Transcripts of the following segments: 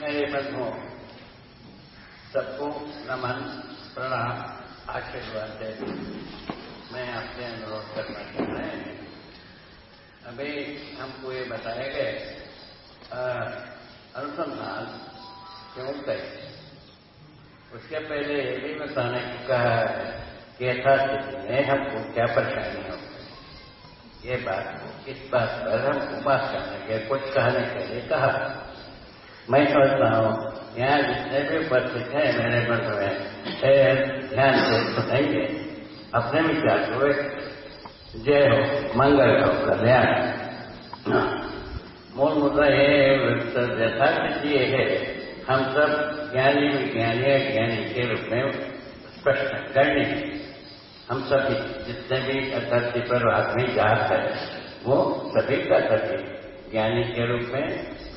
मेरे बंधुओं, सबको नमन, प्रणाम, आशीर्वाद दे। मैं आपसे अनुरोध करना चाह रहे हैं। अभी हमको ये बताए गए अनुसंधान क्यों कहे उसके पहले ये भी बताने को कहा है कि यथास्थिति में हमको क्या परेशानी हो ये बात इस बात पर हम उपास करने के कुछ कहने के लिए कहा। मैं सोचता हूँ, यहाँ जितने भी उपस्थित हैं, मेरे मन में ध्यान से सुनेंगे अपने विचार को जय हो, मंगल हो, कल्याण मूल मुद्दा ये यथार्थ ये है। हम सब ज्ञानी विज्ञानी ज्ञानी के रूप में स्पष्ट करने हम सभी जितने भी धरती पर आदमी जात है, वो सभी का धरती ज्ञानी के रूप में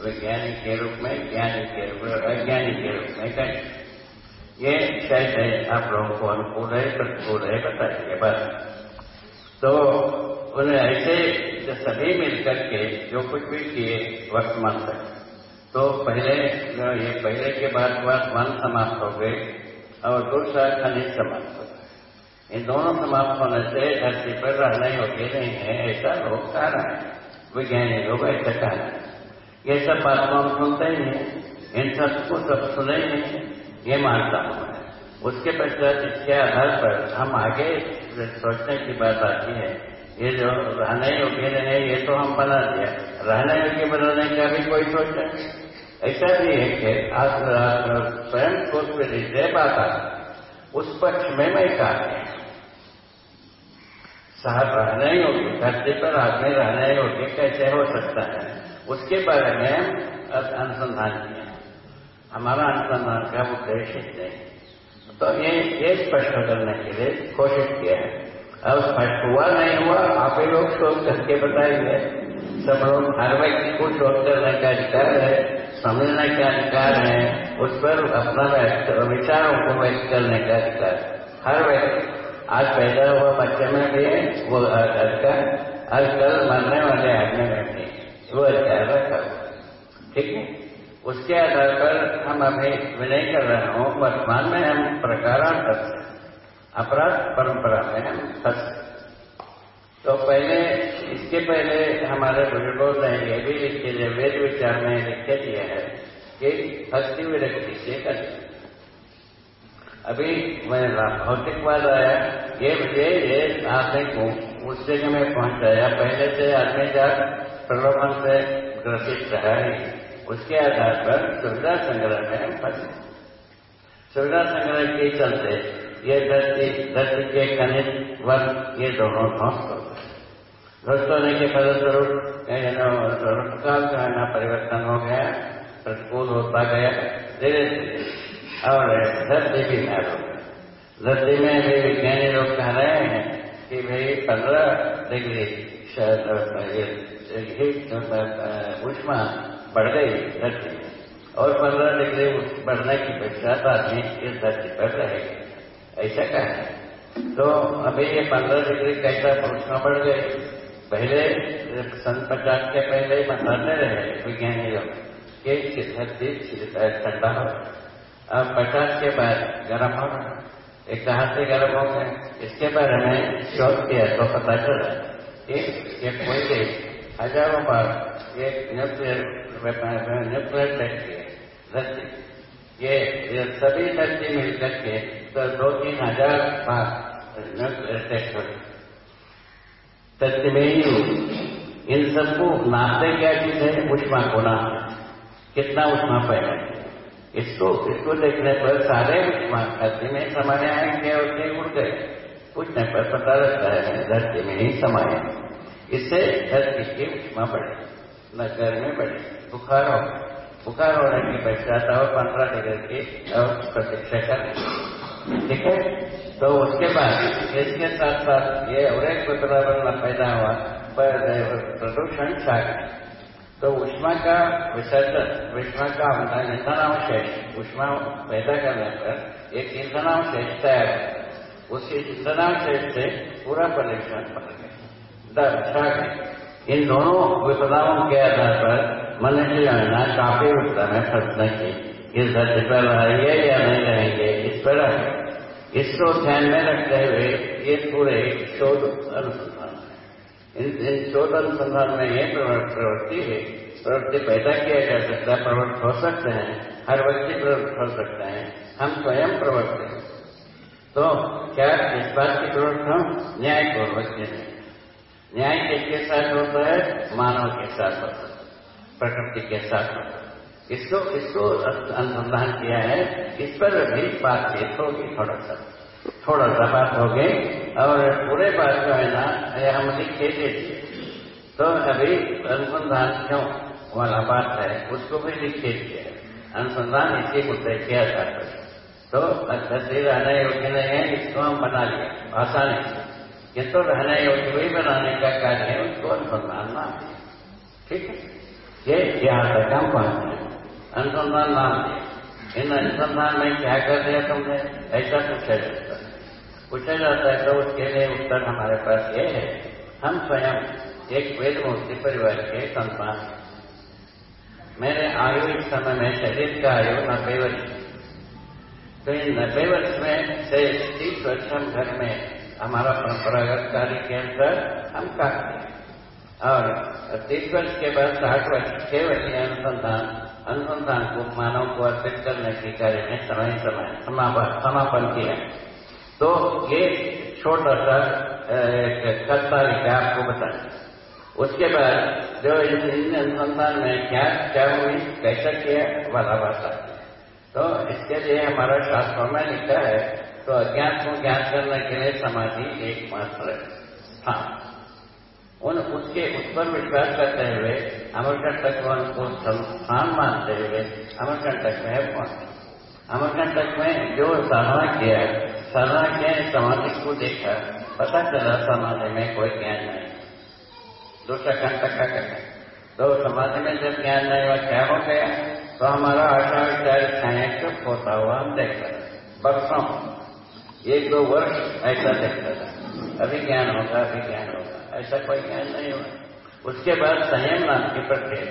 वैज्ञानिक के रूप में, ज्ञानी के रूप में वैज्ञानिक के रूप में करें ये शायद है, आप लोगों को अनुकूल है, प्रतिकूल है बताइए बस। तो उन्हें ऐसे सभी मिलकर के जो कुछ भी किए वर्तमान तक तो पहले, ये पहले के बाद वर्तमान समाप्त हो गए और दूसरा खनिज समाप्त हो गए इन दोनों समाप्त होने से धरती पर रहने योग्य नहीं है, ऐसा लोग कह रहे हैं। वैज्ञानिक लोग ऐसा कह रहे हैं। ये सब बात तो हम सुनते ही नहीं इन सबको सब सुने ही नहीं ये मानता हूँ मैं। उसके पश्चात इसके आधार पर हम आगे सोचने की बात आती है। ये जो रहने योग्य नहीं ये तो हम बना दिया। रहने योग्य बनाने का भी कोई सोच नहीं ऐसा भी है कि आज स्वयं को बात आ उस पक्ष में मैं कहा साहब रहने होगी धरती पर आदमी रहने होगी कैसे हो सकता है? उसके बारे में अनुसंधान किया। हमारा अनुसंधान का उद्देश्य नहीं तो ये ये स्पष्ट करने के लिए कोशिश किया है। अब स्पष्ट हुआ, नहीं हुआ, आप ही लोग शोध करके बताएँगे सब लोग हर व्यक्ति को शोध करने का अधिकार है, समझने का अधिकार है, उस पर अपना विचारों को व्यक्त करने का अधिकार हर व्यक्ति आज पैदा हुआ बच्चे में भी है वो आज कल मरने वाले आदमी में भी। वो अधिकार रखा ठीक है? उसके आधार पर हम अभी विनय कर रहे हूँ। वर्तमान में हम प्रकारांतर अपराध परंपरा में हम फंस तो पहले, इसके पहले हमारे बुज़ुर्गों ने ये भी लिख वेद विचार में लिख दिया है कि भक्ति विरक्ति से कर। अभी मैं भौतिकवाद आया ये ये ये आदमी को उस जगह में पहुँच पहुँचाया पहले से आदमी जात प्रलोभन से ग्रसित रहा है। उसके आधार पर सुविधा संग्रह में फंसे सुविधा संग्रह के चलते ये धरती धरती के खनिज वर्ग ये दोनों ध्वस्त हो गए। ध्वस्त होने के फलस्वरूप का ना परिवर्तन हो गया, प्रतिकूल होता गया। धीरे धीरे और धरती नैर हो धरती में भी विज्ञानी लोग कह रहे हैं कि भाई पंद्रह डिग्री उष्मा बढ़ गई धरती में। और पंद्रह डिग्री बढ़ने की पश्चात आदमी इस धरती पर रहेगी। ऐसा क्या है। तो अभी ये पंद्रह डिग्री कैसा उष्मा बढ़ गई? पहले, सन पचास के पहले ही बताते रहे विज्ञानी लोग कि धरती ठंडा हो। अब पचास के बाद गर्म हो एक कहा से गर्म हो गए इसके बारे में शोध किया तो पता चला कि कोई देश हज़ारों बार ये न्यूक्लियर न्यूक्लियर किए धरती ये, ये सभी धरती मिलकर के तो दो तीन हज़ार बार न्यूक्लियर टेस्ट हो धरती में ही इन सबको नापते क्या चीज़ है? उष्मा को नापते कितना उष्मा पैदा इसको इसको देखने पर सारे धरती में समाये आएँगे और उड़ गए पूछने पर पता लगता है धरती में ही समाये इससे धरती की उष्मा बढ़े न गर्मी बढ़े, बुखार हो, बुखार होने की पश्चात और पंद्रह डिग्री की प्रतीक्षा करें ठीक है? तो उसके बाद इसके साथ साथ ये और एक वातावरण पैदा हुआ। पर प्रदूषण छा तो उष्मा का विसर्जन, उष्मा का ईंधनावशेष उष्मा पैदा करने पर एक ईंधनावशेष तैयार है उस ईंधनावशेष से पूरा परीक्षण बढ़ गया इन दोनों विपदाओं के आधार पर मनुष्य जो है काफ़ी उत्तर है फंसने की इस धरती पर रहेंगे या नहीं रहेंगे, इस पर इसको ध्यान में रखते हुए ये पूरे शोध अनुसंधान है इन, शोध अनुसंधान में ये प्रवृत्ति है। प्रवृत्ति पैदा किया जा सकता है प्रवृत्त हो सकते हैं हर व्यक्ति प्रवृत्त हो सकते हैं। हम स्वयं प्रवृत्त हैं। तो क्या इस बात की प्रवृत्त हम? न्यायपूर्वक नहीं न्याय किसके साथ होता है? मानव के साथ होता है। प्रकृति के साथ होता है। इसको इसको अनुसंधान किया है। इस पर भी बातचीत होगी थोड़ा सा। थोड़ा सा बात हो गई। और पूरे बात जो है ना, ये हम लिखे दीजिए तो अभी अनुसंधान क्यों? वाला बात है, उसको भी लिखे दिए अनुसंधान इसी मुद्दे किया जाता है। तो धरती रहने योग्य नहीं है, इसको हम बना लिया। आसानी से किंतु रहने योग्य वही बनाने का कार्य है, उसको अनुसंधान नाम ठीक है? ये यहाँ तक हम पहुँचे अनुसंधान नाम दिया इन अनुसंधान में क्या कर दिया तुमने? ऐसा पूछा जाता है। पूछा जाता है तो उसके लिए उत्तर हमारे पास ये है। हम स्वयं एक वेद मूर्ति परिवार के संतान मेरे आयु इस समय में शरीर का आयु नब्बे वर्ष तो इन नब्बे वर्ष में से तीस वर्ष हम घर में हमारा परंपरागत कार्य के अंदर हम काटते हैं। और तीस वर्ष के बाद साठ वर्ष वर्ष अनुसंधान अनुसंधान को मानव को अर्पित करने के कार्य में समय समय समापन किया तो ये छोटा सा कल तारीख आपको बताया उसके बाद जो इन अनुसंधान में क्या क्या हुई, कैसा किया वाला बात तो इसके लिए हमारा शास्त्रों में लिखा है तो अज्ञात को ज्ञान करने के लिए समाधि एकमात्र है। हाँ। उन, उसके उस पर विश्वास करते हुए अमरकंटक को स्थान मानते हुए अमरकंटक में पहुँचे। अमरकंटक में जो साधना किया साधना किया, समाधि को देखा, पता चला समाधि में कोई ज्ञान नहीं। दूसरा कंटक का कहना तो समाधि में जब ज्ञान नहीं हुआ, क्या हो गया? तो हमारा आशा विचार चुप होता हुआ हम देखते बरसों, एक दो वर्ष ऐसा देखता था। अभी ज्ञान होगा, अभी ज्ञान होगा। ऐसा कोई ज्ञान नहीं हुआ। उसके बाद संयम नाम की प्रक्रिया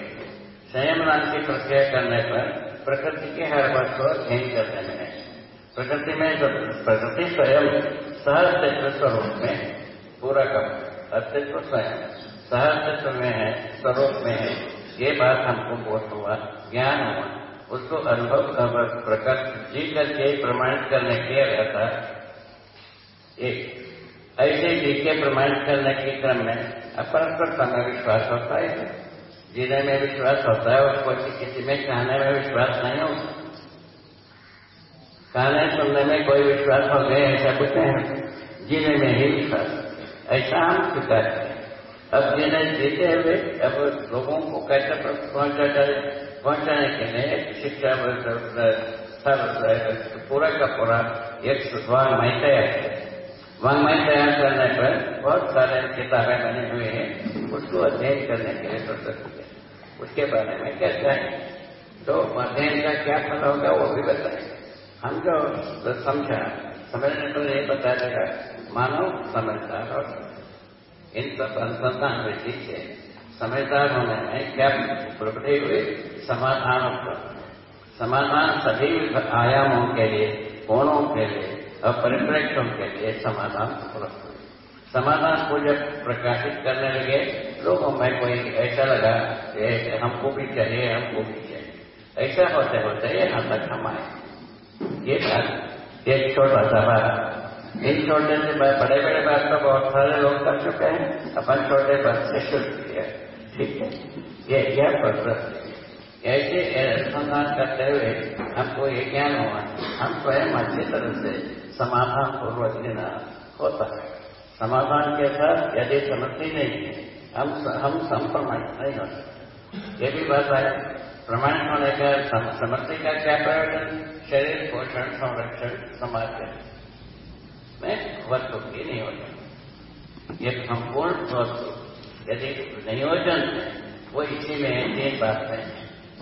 संयम नाम की प्रक्रिया करने पर प्रकृति के हर वर्ष को अध्ययन करने में प्रकृति में जो प्रकृति स्वयं सहअस्तित्व स्वरूप में पूरा कर, अस्तित्व स्वयं, सहअस्तित्व में है, स्वरूप में है, ये बात हमको बोध हुआ, ज्ञान हुआ। उसको अनुभव प्रकट जी करके प्रमाणित करने के रहता एक ऐसे के प्रमाणित करने के क्रम में अपरस्परता में विश्वास होता है जीने में विश्वास होता है, उसको किसी में कहने में विश्वास नहीं होता। कहने सुनने में कोई विश्वास हो गए ऐसा कुछ नहीं जीने में ही विश्वास। ऐसा हम स्वीकार करें। अब जिन्हें जीते हुए अब लोगों को कैसे पहुँचा जाए पहुँचाने के लिए शिक्षा पूरा का पूरा एक वांग्मय तैयार है वांग्मय तैयार करने पर बहुत सारे किताबें बने हुए हैं, उसको अध्ययन करने के लिए प्रस्तुत किया उसके बारे में कहते हैं? तो अध्ययन का क्या फल होगा वो भी बताए। हम जो समझा। समझने तो ये बता देगा मानव समझदार और इन सब अनुसंधान वृद्धि से समझदार होने में क्या प्रकटे हुए समाधान समाधान सभी आयामों के लिए, कोणों के लिए और परिप्रेक्ष्यों के लिए समाधान उपलब्ध समाधान को जब प्रकाशित करने लगे लोगों में कोई ऐसा लगा हमको भी चाहिए, हमको भी चाहिए। ऐसा होते होते यहाँ तक हम आए। ये बात एक छोटा सा बात। इन छोटे से बड़े बड़े बात तो बहुत सारे लोग कर चुके हैं। अपन छोटे बात से शुरू किया। ठीक है? ये, यह प्रश्न ऐसे अनुसंधान करते हुए हमको ये ज्ञान हुआ। हम स्वयं अच्छी तरह से समाधान पूर्वक लेना होता है। समाधान के साथ यदि समझती नहीं है, हम हम संप्रमाणित नहीं हो सकते ये भी बात है। प्रमाणित होने का समर्थी का क्या प्रयोजन? शरीर, पोषण, संरक्षण, समाज में वस्तु की नियोजन ये संपूर्ण वस्तु यदि नियोजन है, वो इसी में तीन बात है।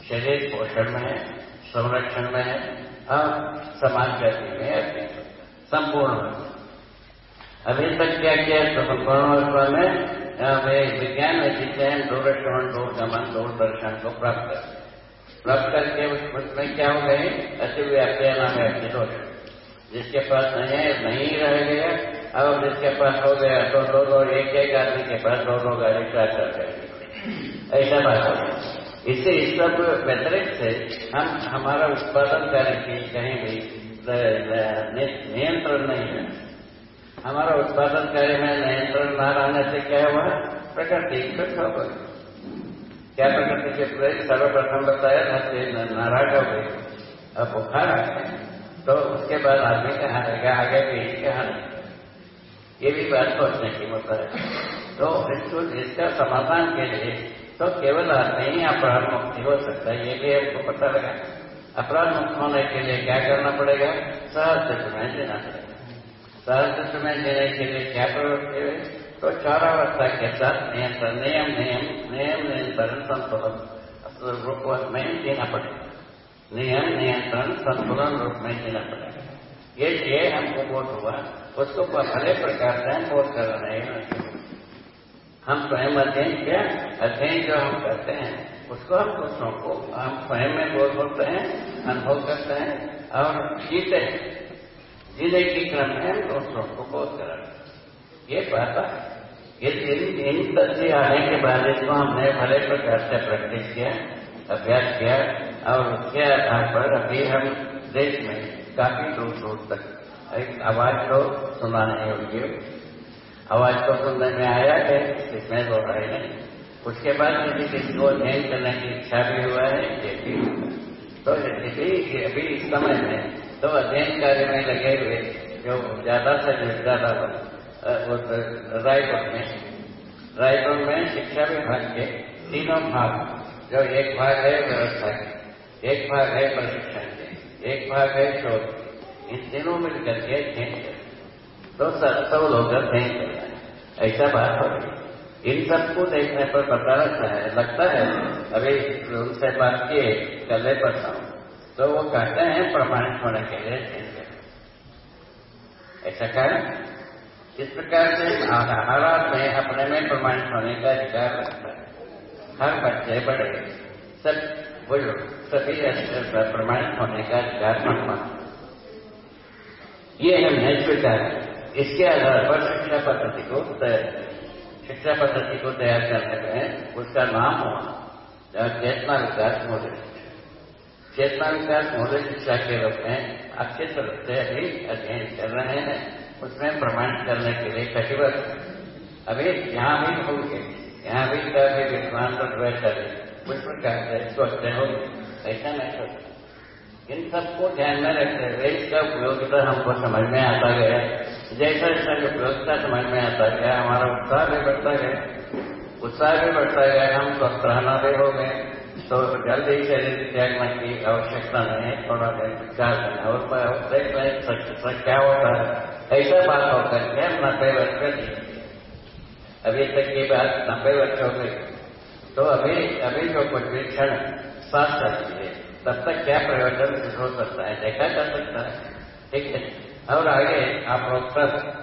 शरीर पोषण में संरक्षण में है और समाज गति में संपूर्ण। अभी तक क्या किया तो अवस्था में विज्ञान में जीते दूर गमन दूर दर्शन को प्राप्त कर प्राप्त करके उसमें क्या हो गए अति व्याप्य नाम है अति दोष जिसके पास नहीं है, नहीं रह गया। अब जिसके पास हो गया तो दो दो, एक एक आदमी के पास दो दो गाड़ी ट्राक कर गए ऐसा बात हो इससे इस सब व्यतिरिक्त से हम, हमारा उत्पादन कार्य कहीं भी नियंत्रण नहीं है। हमारा उत्पादन कार्य में नियंत्रण न रहने से क्या हुआ? प्रकृति हो गई। क्या प्रकृति के प्रति सर्वप्रथम बताया धरती नाराज़ हो गई। और बुखार आ गया। तो उसके बाद आदमी कहाँ रहेगा आगे भी कहाँ। नहीं ये भी बात सोचने की होता है। तो इसको, इसका समाधान के लिए तो केवल आदमी ही अपराध मुक्ति हो सकता है, ये भी आपको पता लगा। अपराध मुक्त होने के लिए क्या करना पड़ेगा? सहज समय जीना पड़ेगा। सहज समय जीने के लिए क्या प्रवृत्ति हुई तो चारावस्था के साथ नियंत्रण, नियम नियम नियम, नियंत्रण, संतुलन। रूप में देना पड़ेगा। नियम, नियंत्रण, संतुलन रूप में जीना पड़ेगा। ये ये हमको बोध हुआ। उसको भले प्रकार से हम बोध कर रहे हैं। हम स्वयं अध्ययन क्या, अध्ययन जो हम करते हैं उसको दूसरों को हम स्वयं में बोध होते हैं, अनुभव करते हैं और जीते हैं। जीने के क्रम में हम दूसरों को बोध करा ये बात ये इन इन तथ्य आने के बाद इसको हमने भले प्रकार से प्रैक्टिस किया, अभ्यास किया और उसके आधार पर अभी हम देश में काफ़ी दूर दूर तक एक आवाज़ को सुनाने योग्य आवाज़ को सुनने में आया है इसमें दो रहे नहीं उसके बाद यदि किसी को अध्ययन करने की इच्छा भी हुआ है, ये भी तो यदि अभी इस समय में तो अध्ययन कार्य में लगे हुए जो ज़्यादा से ज़्यादा रायपुर में रायपुर में शिक्षा विभाग के तीनों भाग, जो एक भाग है व्यवस्था के, एक भाग है प्रशिक्षण के, एक भाग है शोध इन तीनों मिलकर के अध्ययन तो सब लोग अध्ययन कर रहे हैं, ऐसा बात हो रही इन सबको देखने पर पता रहता है, लगता है अभी उनसे बात किए कले पर हूँ तो वो कहते हैं, प्रमाणित होने के लिए ऐसा। कारण इस प्रकार से हर आदमी अपने में प्रमाणित होने का अधिकार रखता है। हर बच्चे, बड़े, सब बुज़ुर्ग सभी प्रमाणित होने का अधिकार मनवा ये हमने स्वीकार इसके आधार पर शिक्षा पद्धति को शिक्षा पद्धति को तैयार करने में उसका नाम हुआ चेतना विकास मौलिक चेतना विकास मौलिक शिक्षा के रूप में अच्छे तरह से अभी अध्ययन कर रहे हैं, उसमें प्रमाणित करने के लिए कटिबद्ध अभी यहाँ भी होंगे यहाँ भी कभी विद्वान वैसा भी कुछ प्रकार से सोचते होंगे ऐसा नहीं सोचते इन सबको ध्यान में रखते हुए इसका उपयोगिता हमको समझ में आता गया जैसा जैसा उपयोगिता समझ में आता गया हमारा उत्साह भी बढ़ता गया उत्साह भी बढ़ता गया हम स्वस्थ रहना भी हो गए। तो जल्दी शरीर त्यागने की आवश्यकता नहीं है, थोड़ा देर विचार करना और देख रहे क्या होता है। ऐसा बात होकर के हम नब्बे वर्ष दिए अभी तक की बात नब्बे वर्ष हो गई तो अभी अभी जो कुछ भी क्षण साथ है तब तक क्या प्रयोजन? हो सकता है। देखा जा सकता है। ठीक है। और आगे आप लोग सब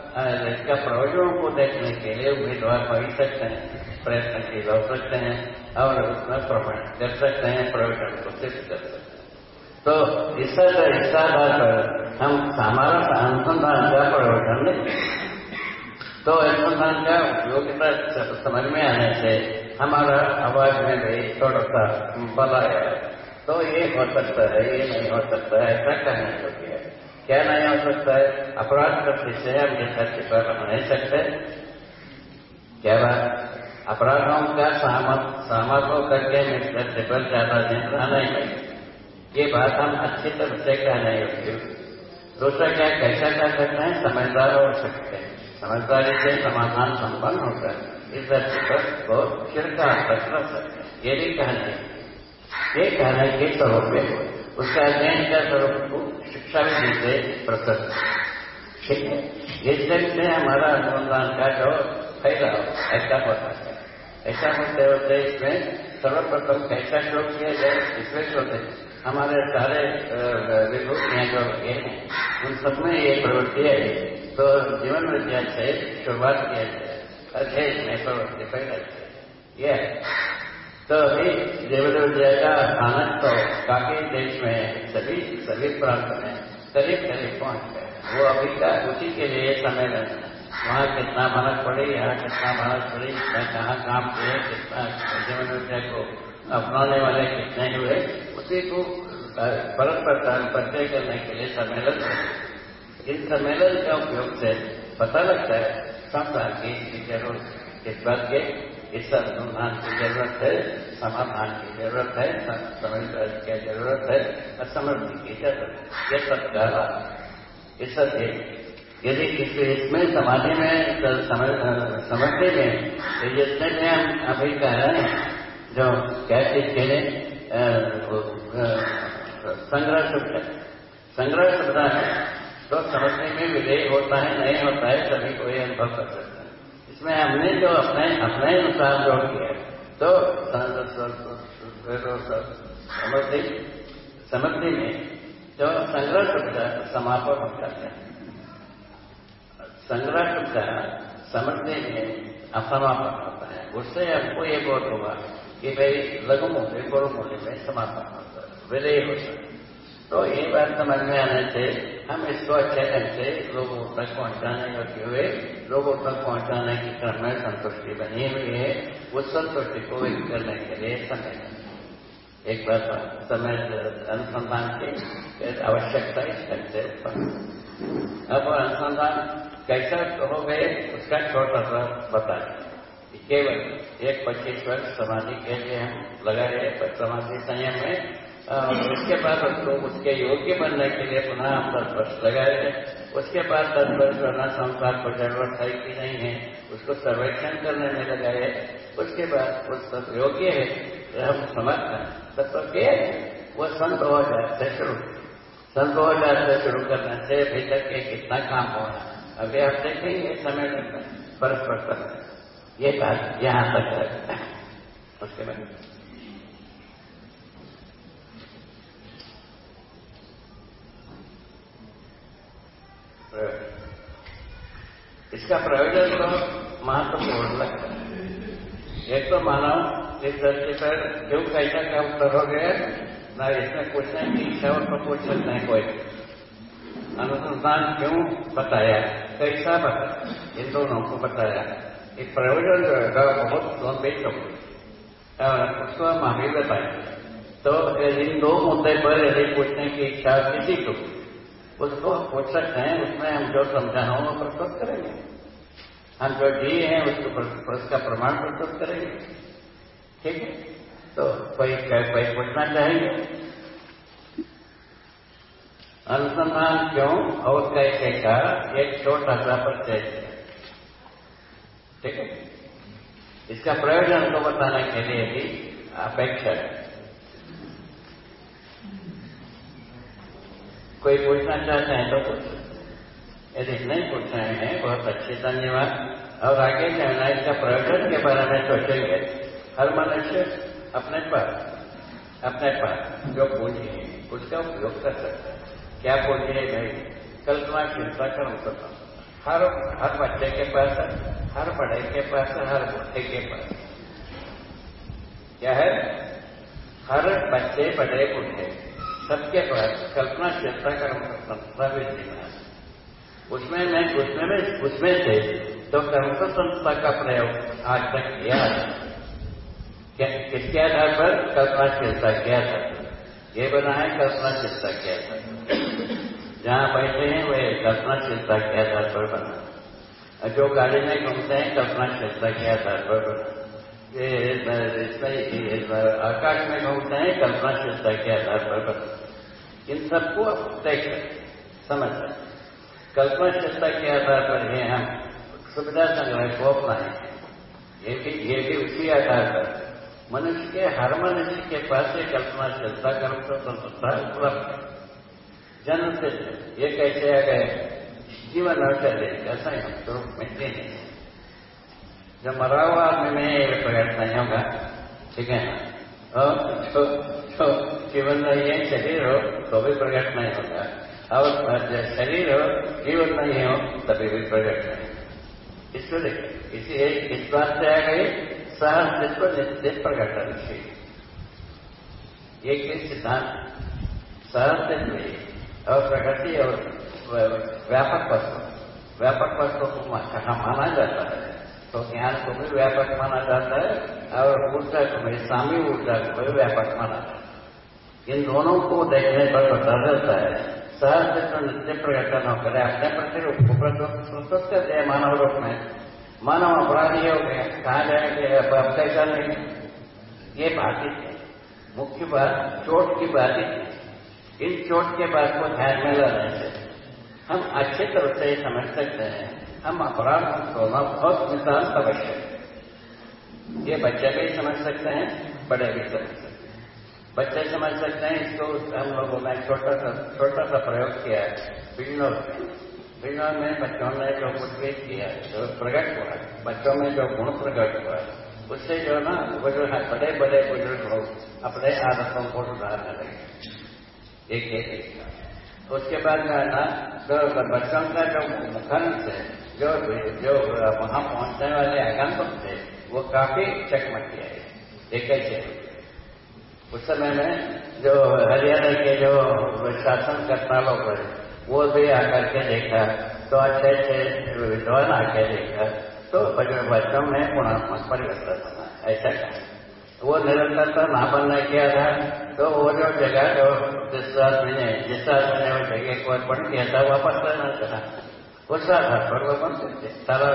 इसका प्रयोजनों को देखने के लिए उम्मीदवार बन सकते हैं। प्रयत्नशील हो सकते हैं और उसमें प्रमाणित कर सकते हैं, प्रयोजन को सिद्ध कर सकते हैं। तो इस आधार पर हम हमारा अनुसंधान का प्रयोजन नहीं तो अनुसंधान का उपयोगिता समझ में आने से हमारा आवाज़ में भी थोड़ा सा बल आया तो ये हो सकता है, ये नहीं हो सकता है, ऐसा कहने योग्य है। क्या नहीं हो सकता है? अपराध करते से हम जैसा पर नहीं सकते। क्या बात? अपराधों का सहमत सहमत होकर के मित्र पर ज़्यादा दिन रहना ही। ये बात हम अच्छी तरह से कहने योग्य दूसरा क्या, कैसा कह सकते हैं? समझदार हो सकते हैं। समझदारी से समाधान संपन्न होता है। इस दृष्टि पर बहुत छिड़का तक सकते हैं। ये भी कहने ये कहना के स्वरूप है उसका अध्ययन का स्वरूप को शिक्षा विधि से प्रकट। ठीक है? इस से हमारा अनुसंधान का जो फैलाव ऐसा होता है। ऐसा होते होते इसमें सर्वप्रथम कैसा शोध किया जाए, इसमें शोध हमारे सारे विभूतियाँ जो ये हैं, उन सब में ये प्रवृत्ति है। तो जीवन विद्या से शुरुआत किया जाए। अध्ययन में प्रवृत्ति फैला जाए। यह तो अभी देवदेव जय का आनंद तो काफ़ी देश में सभी सभी प्रांत में करीब करीब पहुँच गए। वो अभी का उसी के लिए समय सम्मेलन वहाँ कितना मेहनत पड़ी, यहाँ कितना मेहनत पड़ी कहाँ काम किए कितना जीवन को अपनाने वाले कितने हुए, उसी को परस्पर परिचय करने के लिए सम्मेलन इस सम्मेलन के उपयोग से पता लगता है, संसार की ज़रूरत इस बात के इस अनुसंधान की ज़रूरत है, समाधान की ज़रूरत है समझ की ज़रूरत है समृद्धि की ज़रूरत है। ये सब कहा ये सब यदि इसमें समाधि में समझते में तो जितने में हम अभी कह रहे हैं, जो क्या खेले संग्रह शब्द है। संग्रह शब्द है तो समझने में विधेय होता है, नहीं होता है सभी को ये अनुभव कर सकते है। इसमें हमने जो अपने अपने अनुसार जोड़ किया तो समृद्धि समृद्धि में जो संग्रह शब्द समापन जाते हैं। संग्रह शब्द समझने में असमापन होता है। उससे हमको ये बोध होगा कि भाई लघु मूल्य गुरु मूल्य में समापन होता है, विलय होता है। तो ये बात समझ में आने से हम इसको अच्छे ढंग से लोगों तक पहुँचाने योग्य हुए, लोगों तक पहुँचाने की क्रम में संतुष्टि बनी हुई है। उस संतुष्टि को व्यक्त करने के लिए समय एक बार समय अनुसंधान की आवश्यकता इस ढंग से अब अनुसंधान कैसा हो गए उसका छोटा सा बता केवल एक पच्चीस वर्ष समाधि के लिए हम लगा रहे समाधि संयम में उसके बाद उसको उसके योग्य बनने के लिए पुनः हम दस वर्ष लगाए उसके बाद दस वर्ष रहना संसार को ज़रूरत है कि नहीं है, उसको सर्वेक्षण करने में लगाए उसके बाद उस सब योग्य है हम समझ तब तो क्या वो सन दो हज़ार से शुरू। सन दो हज़ार से शुरू करने से अभी तक के कितना काम हो। रहा अभी आप देखेंगे, समय परस्पर कर ये बात यहाँ तक है। उसके बाद। इसका प्रयोजन तो महत्वपूर्ण लगता है। एक तो मानव इस धरती पर जो कैसा हो गया ना इसमें पूछने की इच्छा और तो पूछ सकते हैं कोई। अनुसंधान क्यों बताया? कैसा बताया इन दोनों को बताया। एक प्रयोजन जो है बहुत गंभीर हो। उसको हम अभी बताए तो इन दो मुद्दे पर यदि पूछने की इच्छा किसी को उसको पूछ सकते हैं, उसमें हम जो समझाना हो वो प्रस्तुत करेंगे। हम जो जी हैं, उसको उसका प्रमाण प्रस्तुत करेंगे। ठीक है? तो कोई कोई पूछना चाहेंगे? अनुसंधान क्यों? और कैसे का एक छोटा सा परिचय ठीक है? इसका प्रयोजन को बताने के लिए भी अपेक्षा है। कोई पूछना चाहते हैं तो पूछ। यदि नहीं पूछ रहे हैं बहुत अच्छे धन्यवाद। और आगे जाना इसका प्रयोजन के बारे में सोचेंगे। हर मनुष्य अपने पास अपने पास जो है, उसका उपयोग कर सकता है। क्या है भाई? कल्पना चिंता कर सकता हर हर बच्चे के पास, हर बड़े के पास, हर बूढ़े के पास। क्या है? हर बच्चे बड़े बूढ़े। सबके पास कल्पना चिंता कर्म संस्था विद्यमान उसमें मैं उसमें में उसमें से तो कर्म संस्था का प्रयोग आज तक किया किसके आधार पर? कल्पना चिंता किया था। ये बना है कल्पना चिंता किया था। जहाँ बैठे हैं, वे कल्पना चिंता के आधार पर बना। जो गाड़ी में घूमते हैं, कल्पना चिंता के आधार पर बना। आकाश में घूमते हैं कल्पना चिंता के आधार पर बना इन सबको देख समझ कल्पना चिंता के आधार पर ही हम सुविधा संग्रह को अपनाए ये भी ये भी उसी आधार पर। मनुष्य के हर मनुष्य के पास एक कल्पना चिंता कर्म स्वतंत्रता उपलब्ध है। जन्म से ये कैसे आ गए जीवन और चले ऐसा ही हम स्वरूप मिलते नहीं जब मरा हुआ आदमी में ये प्रकट नहीं होगा ठीक है? और तो, तो जीवन में ये शरीर हो तो भी प्रकट नहीं होगा। और शरीर हो जीवन नहीं हो तभी भी प्रकट नहीं इसको देखिए इसलिए इस बात से आ गई सहस्तित्व नित्य प्रकटन ये किस सिद्धांत सहस्तित्व और प्रकृति और व्यापक वस्तु व्यापक वस्तु को माना जाता है। तो ज्ञान को भी व्यापक माना जाता है, और ऊर्जा को भी सामी ऊर्जा को भी व्यापक माना जाता है। इन दोनों को देखने पर बता देता है। सहज तो नित्य प्रकटन होकर अपने प्रति करते हैं मानव रूप में। मानव अपराधी हो गए कहा जाएँगे अब कैसा नहीं ये बाधित है मुख्य बात, चोट की बाधित है इन चोट के बाद को ध्यान में लाने से हम अच्छे तरह से समझ सकते हैं। हम अपराध मुक्त होना बहुत मिसाल अवश्य ये बच्चे भी समझ सकते हैं, बड़े भी समझ सकते हैं। बच्चे समझ सकते हैं, इसको हम लोगों ने छोटा सा छोटा सा प्रयोग किया है। बिजनौर में में बच्चों ने जो कुछ किया जो प्रकट हुआ है, बच्चों में जो गुण प्रकट हुआ है, उससे जो ना, वो जो है बड़े बड़े बुज़ुर्ग लोग अपने आदतों को सुधारने लगे। एक एक उसके बाद जो है ना बच्चों का जो मुखंड है जो जो वहाँ पहुँचने वाले आगंतुक थे वो काफ़ी चकमक है एक कैसे उस समय में जो हरियाणा के जो शासन करता लोग वो भी आकर के देखा तो अच्छे अच्छे विद्वान आके देखा तो बच्चों में गुणात्मक परिवर्तन होना ऐसा कहा वो निरंतरता ना बनने किया था तो वो जो जगह, जो जिस आदमी ने, जिस आदमी ने वो जगह को अर्पण किया था, वापस रहना चाहा उस आधार पर वो बन सकते सारा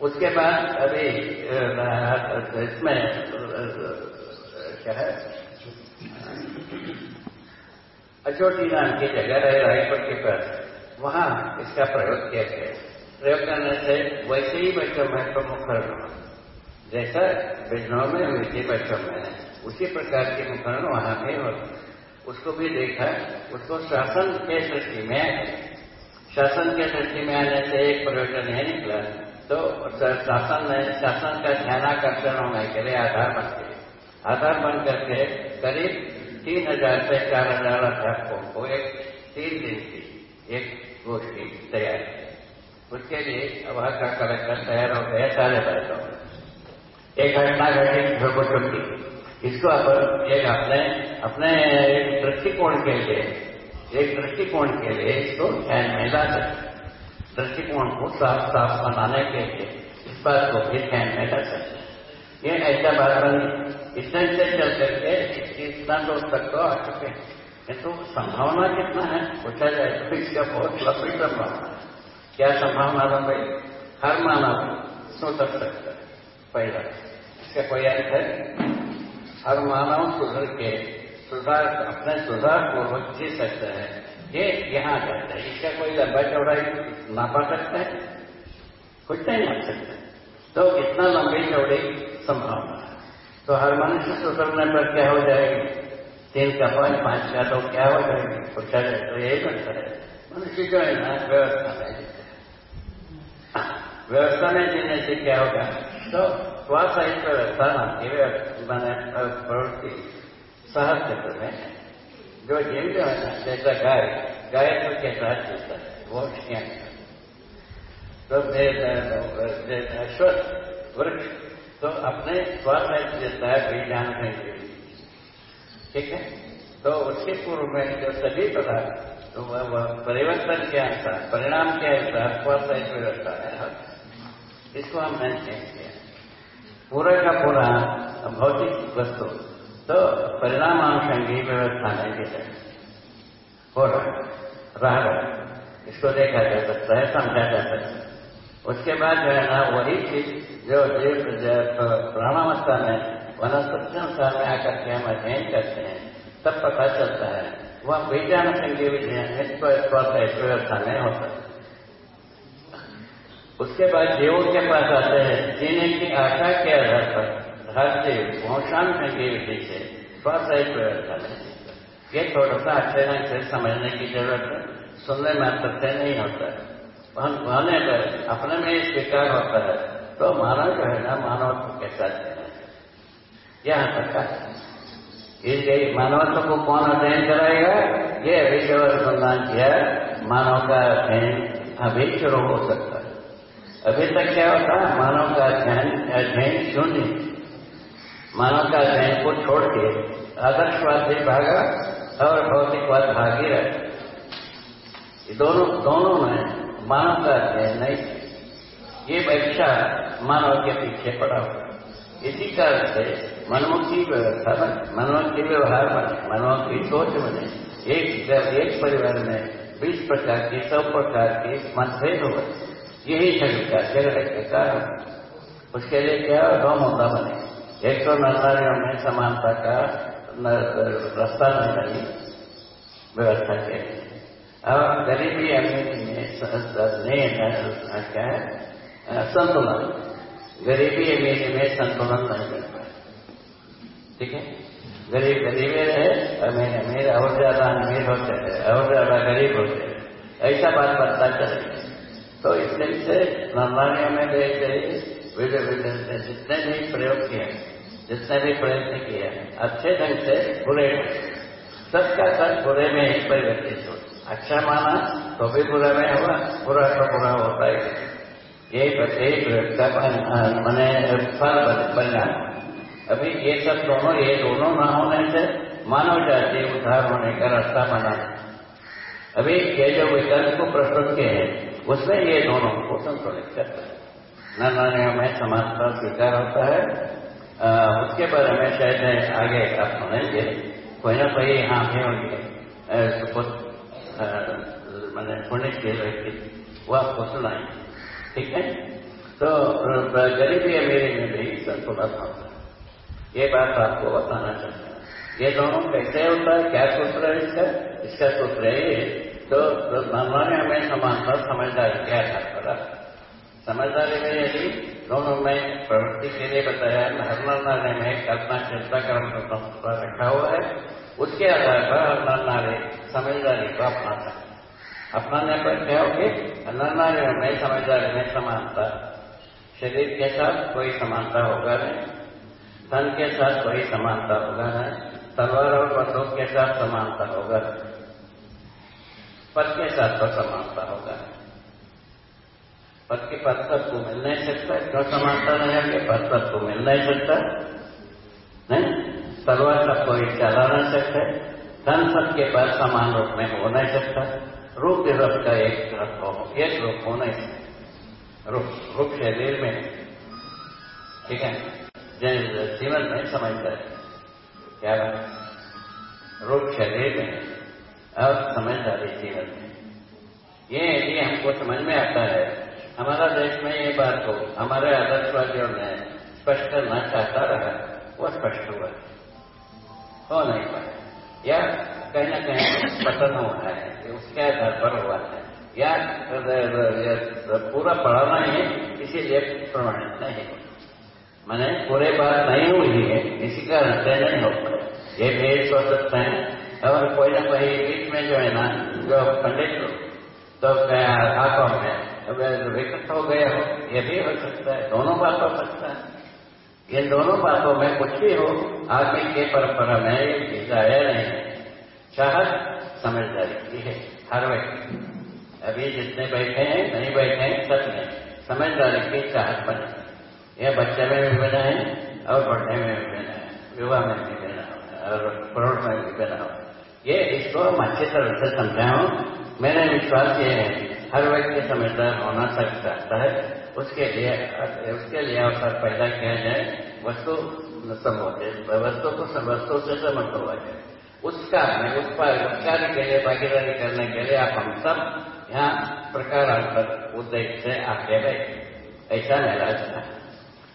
उसके बाद अभी इसमें क्या है? अचोटी नाम की जगह है रायपुर के पास वहाँ इसका प्रयोग किया गया। प्रयोग करने से वैसे ही बच्चों में प्रमुख जैसा बिजनौर में वैसे बच्चों में, उसी प्रकार के मुखरण वहाँ पे हो उसको भी देखा, उसको शासन के सृष्टि में शासन के दृष्टि में आने से एक प्रयोजन यह निकला। तो शासन ने शासन का ध्यान आकर्षण होने के लिए आधार बन गए आधार बन करके करीब तीन हज़ार से चार हज़ार अध्यापकों को एक तीन दिन की एक गोष्ठी तैयार की। उसके लिए वहाँ का कलेक्टर तैयार हो गया सारे बैठों एक घटना घटी भगवती इसको अपन एक अपने अपने दृष्टिकोण के लिए एक दृष्टिकोण के लिए इसको ध्यान में ला सकते दृष्टिकोण को साफ़ साफ़ बनाने के लिए इस बात को भी ध्यान में ला सकते ये ऐसा बात इतने चल करके इतना दूर तक तो आ चुके किंतु संभावना कितना है? पूछा जाए तो इसका बहुत लंबी संभावना है। क्या संभावना गई हर मानव सुधर सकता है। पहला, इसका कोई अर्थ है? हर मानव सुधर के सुधार अपने सुधार पूर्वक जी सकते हैं। ये यहाँ जाता है। इसका कोई लंबा चौड़ाई नापा सकता है। कुछ नहीं नाप सकता। तो इतना लंबी चौड़ी संभावना है। तो हर मनुष्य सुधरने पर क्या हो जाएगी? तीन का पाँच पाँच का तो क्या हो जाएगी? पूछा जाए तो यही बनता है। मनुष्य जो है ना, व्यवस्था में जीते व्यवस्था में जीने से क्या होगा? तो स्वास्थ्य व्यवस्था ना मैंने प्रवृत्ति सहज क्षेत्र में जो जीवित है जैसा गाय गाय तो के साथ चलता है। वो तो अश्वत्थ वृक्ष तो अपने स्वास्थ्य देता है बीजान में ठीक है? तो उसके पूर्व में जो सभी पदार्थ तो परिवर्तन के अनुसार, परिणाम के अनुसार स्वास्थ्य व्यवस्था है। इसको हमने चेंज किया। पूरा का पूरा भौतिक वस्तु। तो परिणामानुषंगी व्यवस्था नहीं देते हो रहा रह रहा इसको देखा जा सकता है, समझा जा सकता है। उसके बाद जो है ना, वही चीज़ जो जीव प्राणावस्था में वनस्पति अनुसार में आकर के हम अध्ययन करते हैं, तब पता चलता है, वह बीजानुषंगी व्यवस्था में होता है उसके बाद जीवों के पास आते हैं, जीने की आशा के आधार पर। हर जीव पहुंचान की विधि से स्वसहित व्यवस्था में ये थोड़ा सा अच्छे ढंग से समझने की ज़रूरत है। सुनने मात्र से नहीं होता। है होने पर अपने में स्वीकार होता है। तो मानव जो है ना, मानवत्व के साथ देना है। यहाँ तक इसलिए मानवत्व को कौन अध्ययन कराएगा? ये जो अनुसंधान किया मानव का अध्ययन अभी शुरू हो सकता है। अभी तक क्या होता? है मानव का अध्ययन अध्ययन शून्य। मानव का अध्ययन को छोड़ के आदर्शवाद से भागा और भौतिकवाद भागी रहे। दोनों दोनों में मानव का अध्ययन नहीं। ये परीक्षा मानव के पीछे पड़ा हुआ इसी कारण से मनमुखी व्यवस्था बने मनमुखी व्यवहार बने मनमुखी सोच बने एक एक परिवार में बीस प्रकार के, सौ प्रकार के मतभेद हो यही झगड़ झगड़े के कारण? उसके लिए क्या दो मुद्दा बने। एक तो नर्सरियों में समानता का रास्ता नहीं रही व्यवस्था के और गरीबी अमीरी में क्या है संतुलन, गरीबी अमीरी में संतुलन नहीं मिलता ठीक है? गरीब, गरीबे रहे अमीर अमीर और ज़्यादा अमीर होते हैं, और ज़्यादा गरीब होते हैं। ऐसा बात बनता चले। तो इसलिए से नर्मानियों में देखते जितने भी प्रयोग किए जितने भी प्रयत्न किए अच्छे ढंग से बुरे सबका सब बुरे में ही परिवर्तित हो। अच्छा माना तो भी बुरा में हुआ बुरा तो बुरा होता है ये प्रत्येक का मैंने फल परिणाम अभी ये सब दोनों, ये दोनों न होने से मानव जाति उद्धार होने का रास्ता बना। अभी ये जो विकल्प को प्रस्तुत किए हैं, उसमें ये दोनों को संतुलित करता है। न में समानता स्वीकार होता है। आ, उसके बारे में शायद आगे आप सुनेंगे। कोई ना कोई यहाँ भी होंगे। मैंने पुण्य के व्यक्ति वो आपको सुनाए ठीक है? तो गरीबी अमीरी में भी संतुलन होता है। ये बात आपको बताना चाहता हूँ। ये दोनों कैसे होता है? क्या सूत्र है इसका? इसका सूत्र है तो भगवान ने हमें समानता समझदारी क्या था समझदारी में यदि दोनों में प्रवृत्ति के लिए बताया हरनर नारे में कल्पना चिंता कर्म स्वतंत्रता रखा हुआ है। उसके आधार पर हरनर नारे समझदारी को अपनाता है। अपनाने पर क्या होगी? हरनर नारे में समझदारी में समानता। शरीर के साथ कोई समानता होगा नहीं। धन के साथ वही समानता होगा है तलवार और बंदूक के साथ समानता होगा पद के साथ तो समानता होगा पद के पद सबको मिल नहीं सकता क्यों समानता नहीं है पद सबको मिल नहीं सकता। नहीं? सब कोई चला नहीं सकते। धन सबके पास समान रूप में हो नहीं सकता। रूप रथ का एक रथ हो, एक रूप हो नहीं सकता। रूप शरीर में। ठीक है? जीवन में समझता है। क्या? रूप शरीर में और समझदारी जीवन में। ये यदि हमको समझ में आता है हमारा देश में ये बात को हमारे आदर्शवादियों ने स्पष्ट करना चाहता रहा वो स्पष्ट हुआ। हो नहीं पाया। या कहीं ना कहीं पतन हुआ है उसके आधार पर हुआ है। या पूरा पढ़ाना ही इसीलिए प्रमाणित नहीं मैंने पूरे बात नहीं हुई है, इसी कारण से नहीं हो पाए ये भेद हो सकते हैं। और कोई ना कोई बीच में जो है ना, जो पंडित तो आँखों में विकट हो गए हो यह भी हो सकता है, दोनों बात हो सकता है। इन दोनों बातों में कुछ भी हो, आगे के परंपरा में जाया नहीं। है चाहत समझदारी की है, हर व्यक्ति। अभी जितने बैठे हैं, नहीं बैठे हैं सब में समझदारी की चाहत बने। यह बच्चे में भी बना है, और बढ़ने में भी बना है विवाह में भी बना और प्रौढ़ में भी बना ये इसको हम अच्छी तरह से समझा हूँ मेरा विश्वास ये है हर व्यक्ति समझदार होना सकता है। उसके लिए उसके लिए अवसर पैदा किया जाए वस्तु वस्तु को वस्तु से समर्थ हुआ जाए उसका उस पर उस कार्य के लिए भागीदारी करने के लिए आप हम सब यहाँ प्रकारांतर उद्देश्य से आगे रहे। ऐसा मेरा है।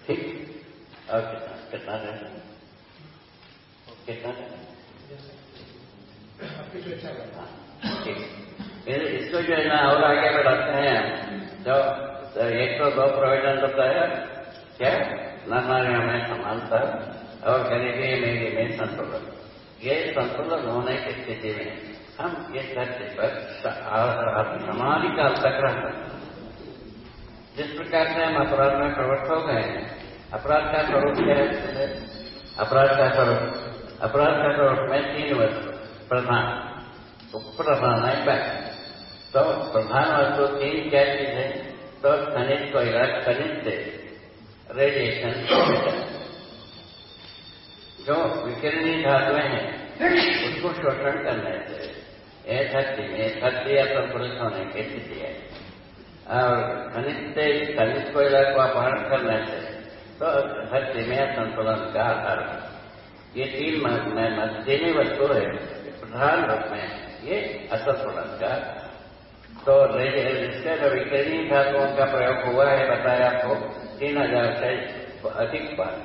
ठीक? और कितना रहना कितना इसको जो है ना और आगे बढ़ाते हैं। जो एक तो दो प्रयोजन बताया क्या? नारियों में समानता और गरीबी मेरी में संतुलन। ये संतुलन होने की स्थिति में हम ये धरती पर समाधि काल तक हैं। जिस प्रकार से हम अपराध में प्रवृत्त हो गए हैं, अपराध का स्वरूप क्या है? अपराध का स्वरूप। अपराध का स्वरूप में तीन वस्तु। प्रधान। प्रधान है तो प्रधान वस्तु तीन क्या चीज़ है तो खनिज कोयला खनिज से रेडिएशन जो विकिरणी धातुएँ हैं उसको शोषण करने से यह धरती में, धरती असंतुलित होने की स्थिति है। और खनिज से खनिज कोयला को अपहरण करने से तो धरती में असंतुलन का आधार ये तीन तीन वस्तु है, प्रधान रूप में ये असंतुलन का तो जिसके जो विकिरणी धातुओं का प्रयोग हुआ है, बताया आपको। तीन हज़ार से अधिक बार।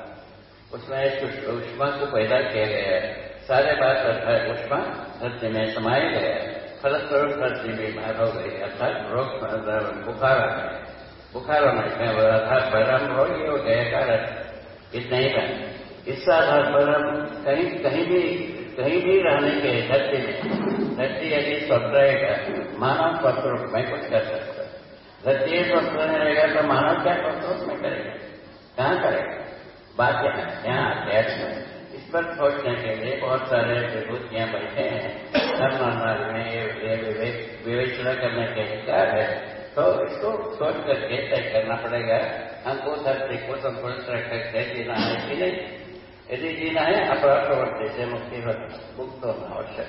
उसमें उष्मा को पैदा किया गया है। सारे बात अर्थात उष्मा धरती में समाया गया है। फलस्वरूप धरती बीमार हो गई अर्थात रोग बुखार आ गया बुखार होने में अर्थात बलराम हो ये हो गया कारण। इतना ही का इस आधार पर हम कहीं कहीं भी कहीं भी रहने के धरती में, धरती यदि स्वस्थ रहेगा, मानव स्वस्थ रूप में कुछ कर सकता धरती स्वस्थ नहीं रहेगा तो मानव क्या स्वस्थ रूप में करेगा? कहाँ करेगा? बात यहाँ यहाँ में इस पर सोचने के लिए बहुत सारे विभूतियाँ बैठे हैं। धर्म में ये विवेचना करने के अधिकार है। तो इसको सोच करके तय करना पड़ेगा। हमको धरती को संतुलित रख करके जीना है कि नहीं? यदि जीना है, अपराध प्रवृत्ति से मुक्ति मुक्त होना आवश्यक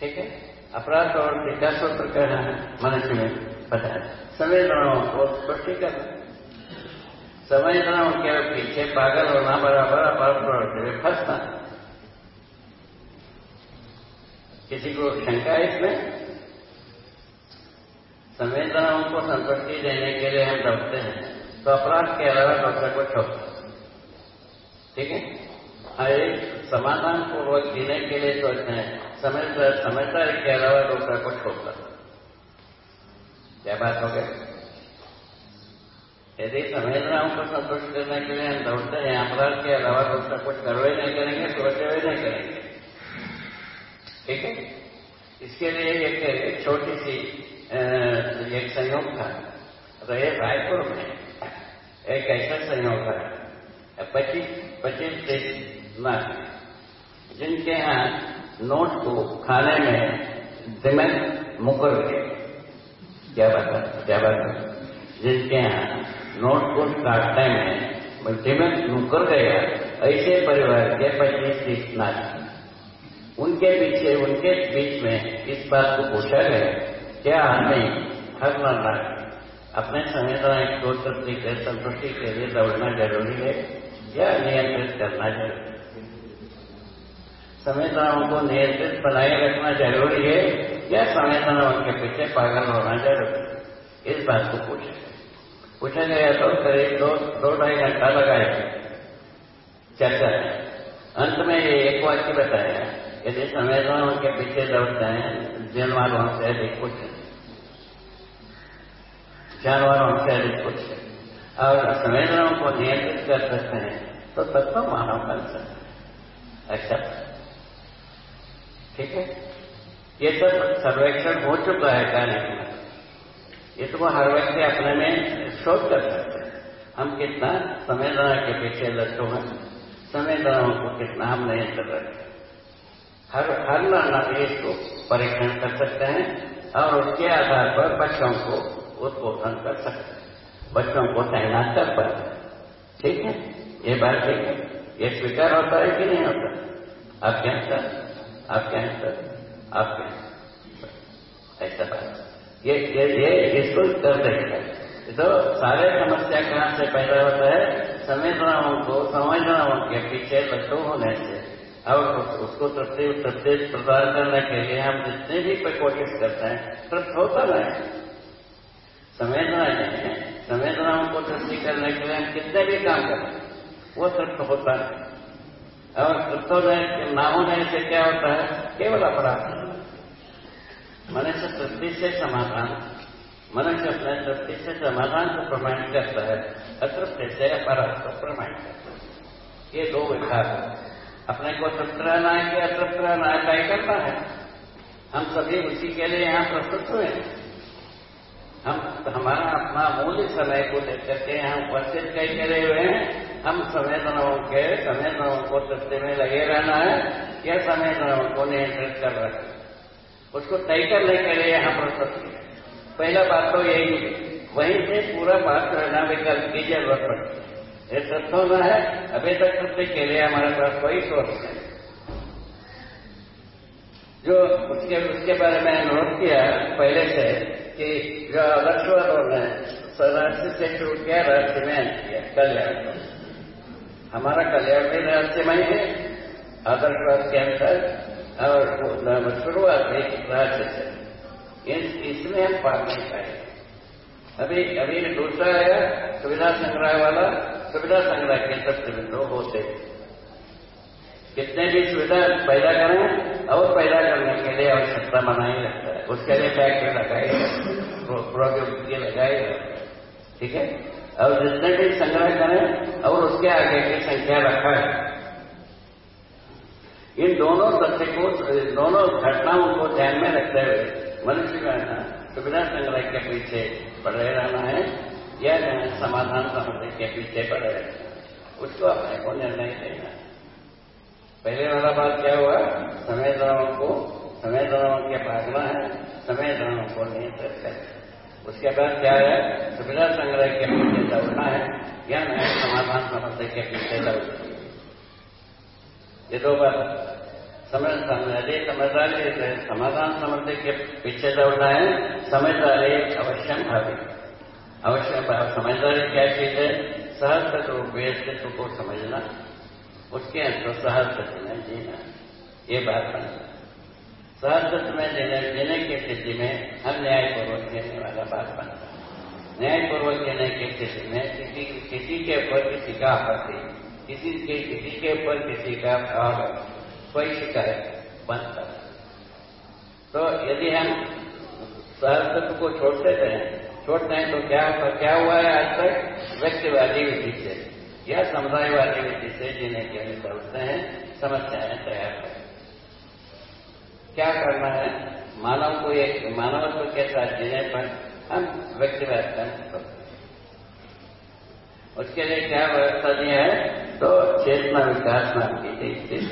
ठीक है? अपराध प्रवृत्ति का सूत्र कहना है, मनुष्य में बताया संवेदनाओं को स्पष्टी करना समझना उनके पीछे पागल होना बराबर अपराध प्रवृत्ति में फंसना। किसी को शंका है इसमें? संवेदनाओं को संतुष्टि देने के लिए हम दौड़ते हैं। तो अपराध के अलावा दूसरा कुछ होता ठीक है? हाँ एक समाधान पूर्वक जीने के लिए सोचते हैं। समझदारी के अलावा दूसरा कुछ होता क्या बात हो गई? यदि संवेदनाओं को संतुष्ट करने के लिए हम दौड़ते हैं अपराध के अलावा दूसरा कुछ करवे नहीं करेंगे सोचे हुए नहीं करेंगे। ठीक है? इसके लिए एक छोटी सी एक संयोग था। रहे रायपुर में एक ऐसा संयोग था। पच्चीस पच्चीस तीस लाख जिनके यहाँ नोट को खाने में दिमाग मुकर गए। क्या बात क्या बात जिनके यहाँ नोट को काटने में बच्चे मुकर गया, ऐसे परिवार के पच्चीस तीस नाथ उनके पीछे, उनके बीच में इस बात को पूछा गया, क्या हमें हर मरना अपने को तृप्ति के संतुष्टि के लिए दौड़ना ज़रूरी है? या नियंत्रित करना ज़रूरी संवेदनाओं को नियंत्रित, बनाए रखना ज़रूरी है। या संवेदनाओं के पीछे पागल होना ज़रूरी है। इस बात को पूछा। पूछा गया तो करीब दो दो ढाई घंटा लगाए चर्चा है। अंत में ये एक वाक्य बताया यदि संवेदनाओं के पीछे दौड़ते हैं जानवरों से अधिक कुछ जानवरों से अधिक कुछ और संवेदनाओं को नियंत्रित कर सकते हैं तो तब तो मानव बन सकते अच्छा ठीक है? ये सब सर्वेक्षण हो चुका है कार्य ये तो हर व्यक्ति अपने में शोध कर सकते हैं। हम कितना संवेदना के पीछे लगे हैं। संवेदनाओं को कितना हम नियंत्रण रखें हर हर नाना इसको परीक्षण कर सकते हैं और उसके आधार पर बच्चों को उद्बोधन कर सकते हैं। बच्चों को तैनात कर पाते ठीक है? ये बात ठीक है? ये स्वीकार होता है कि नहीं होता? आप क्या सर? आप क्या सर? आप क्या ऐसा बात ये ये, ये इसको कर देगा तो सारे समस्या कहाँ से पैदा होता है? संवेदनाओं को संवेदनाओं के पीछे लड्डू होने से। और उसको तृप्ति तृप्ति प्रदान करने के लिए हम जितने भी कोशिश करते हैं तृप्त होता नहीं संवेदनाएँ संवेदनाओं को तृप्ति करने के लिए हम कितने भी काम करें, वो तृप्त होता है। और तृप्त होने ना होने से क्या होता है? केवल अपराध। मनुष्य तृप्ति से समाधान, मनुष्य अपने तृप्ति से समाधान को प्रमाणित करता है, अतृप्ति से अपराध को प्रमाणित करता है। ये दो विभाग अपने को तृप्त रहना है कि अतृप्त रहना है, तय करना है। हम सभी उसी के लिए यहाँ प्रस्तुत हुए हम, हमारा अपना मूल्य समय को देख करके यहाँ उपस्थित कई करे हुए हैं। हम संवेदनाओं के संवेदनाओं को सत्य में लगे रहना है, या संवेदनाओं को नियंत्रित कर रहे हैं। उसको तय करने के लिए यहाँ पर किया पहला बात तो यही है, वहीं से पूरा बात करना विकल्प की ज़रूरत पड़ती है। ये सत्य होना है, अभी तक सत्य के लिए हमारे पास कोई सोच नहीं जो उसके उसके बारे में अनुरोध किया पहले से कि जो आदर्शवादों ने राष्ट्र से शुरू किया राष्ट्र में किया, कल्याण हमारा कल्याण भी रहस्यमय है आदर्शवाद के अंतर और शुरुआत एक राज्य से। इसमें हम पार नहीं पाए। अभी अभी दूसरा आया, सुविधा संग्रह वाला, सुविधा संग्रह के सबसे बिंदु होते कितने भी सुविधा पैदा करें, और पैदा करने के लिए आवश्यकता बनाई रखता है। उसके लिए फैक्ट्री लगाई प्रौद्योगिकी लगाई ठीक है? और जितने भी संग्रह करें, और उसके आगे की संख्या रखा। है इन दोनों तथ्य को दोनों घटनाओं को ध्यान में रखते हुए मनुष्य का सुविधा संग्रह के पीछे पड़े रहना है। या समाधान समझने के पीछे पड़े रहना है। उसको अपने को निर्णय देना है। पहले वाला बात क्या हुआ? संवेदनाओं को संवेदनाओं के भागना है संवेदनाओं को नियंत्रित कर उसके बाद क्या है? सुविधा संग्रह के पीछे दौड़ना है। या नए समाधान समस्या के पीछे दौड़ना ये दो बात। समझ यदि समझदारी समाधान समस्या के पीछे दौड़ना है। समझदारी अवश्य भावी। अवश्य समझदारी क्या चीज़ है? सहज रूप अस्तित्व को समझना। उसके अंदर सहस्त्र में जीना ये बात बनता सहस्त्र में देने देने की स्थिति में हम न्यायपूर्वक देने वाला बात बनता न्यायपूर्वक देने की स्थिति में किसी किसी के ऊपर किसी का आपत्ति, किसी के किसी के ऊपर किसी का भाव, कोई शिकायत बनता तो यदि हम सहस्त्र को छोड़ते हैं छोड़ते हैं तो क्या क्या हुआ है आज तक? व्यक्तिवादी विधि से या समुदायवादी विधि से जीने के सोचते हैं, समस्याएँ तैयार करें क्या करना है? मानव को एक, मानवत्व के साथ जीने पर हम व्यक्तिवाद का उसके लिए क्या व्यवस्था दी है? तो चेतना विकास नाम की चीज़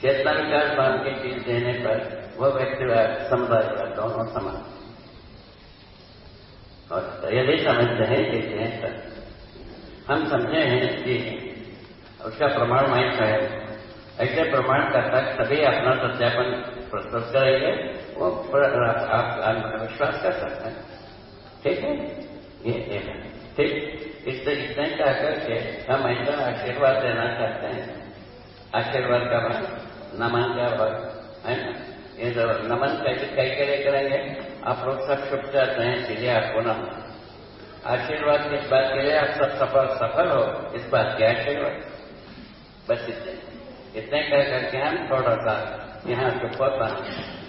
चेतना विकास नाम की चीज़ देने पर वो व्यक्तिवाद समुदायवाद दोनों समान। और यदि समझते हैं कहते हैं सत्य हम समझे हैं कि उसका प्रमाण वहीं है। ऐसे प्रमाण करता तभी अपना सत्यापन प्रस्तुत करेंगे, वो आप विश्वास कर सकते हैं। ठीक है? ये एक ठीक? इससे इतने कह करके हम ऐसा आशीर्वाद देना चाहते हैं। आशीर्वाद का बात नमन का बात है ना? ये नमन कैसे कई के करेंगे? आप लोग सब छुप जाते हैं, इसलिए आपको नमन। आशीर्वाद किस बात के लिए आप सब सफल सफल हो। इस बात के आशीर्वाद। बस इतने। इतने कह करके हम थोड़ा सा यहाँ चुप होता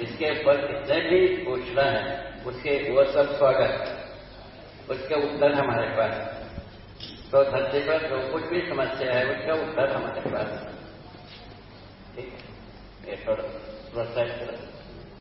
इसके ऊपर कितने भी पूछना है, उसके वो सब स्वागत उसके उत्तर हमारे पास तो धरती पर जो कुछ भी समस्या है, उसका उत्तर हमारे पास ठीक है? ये थोड़ा प्रोत्साहित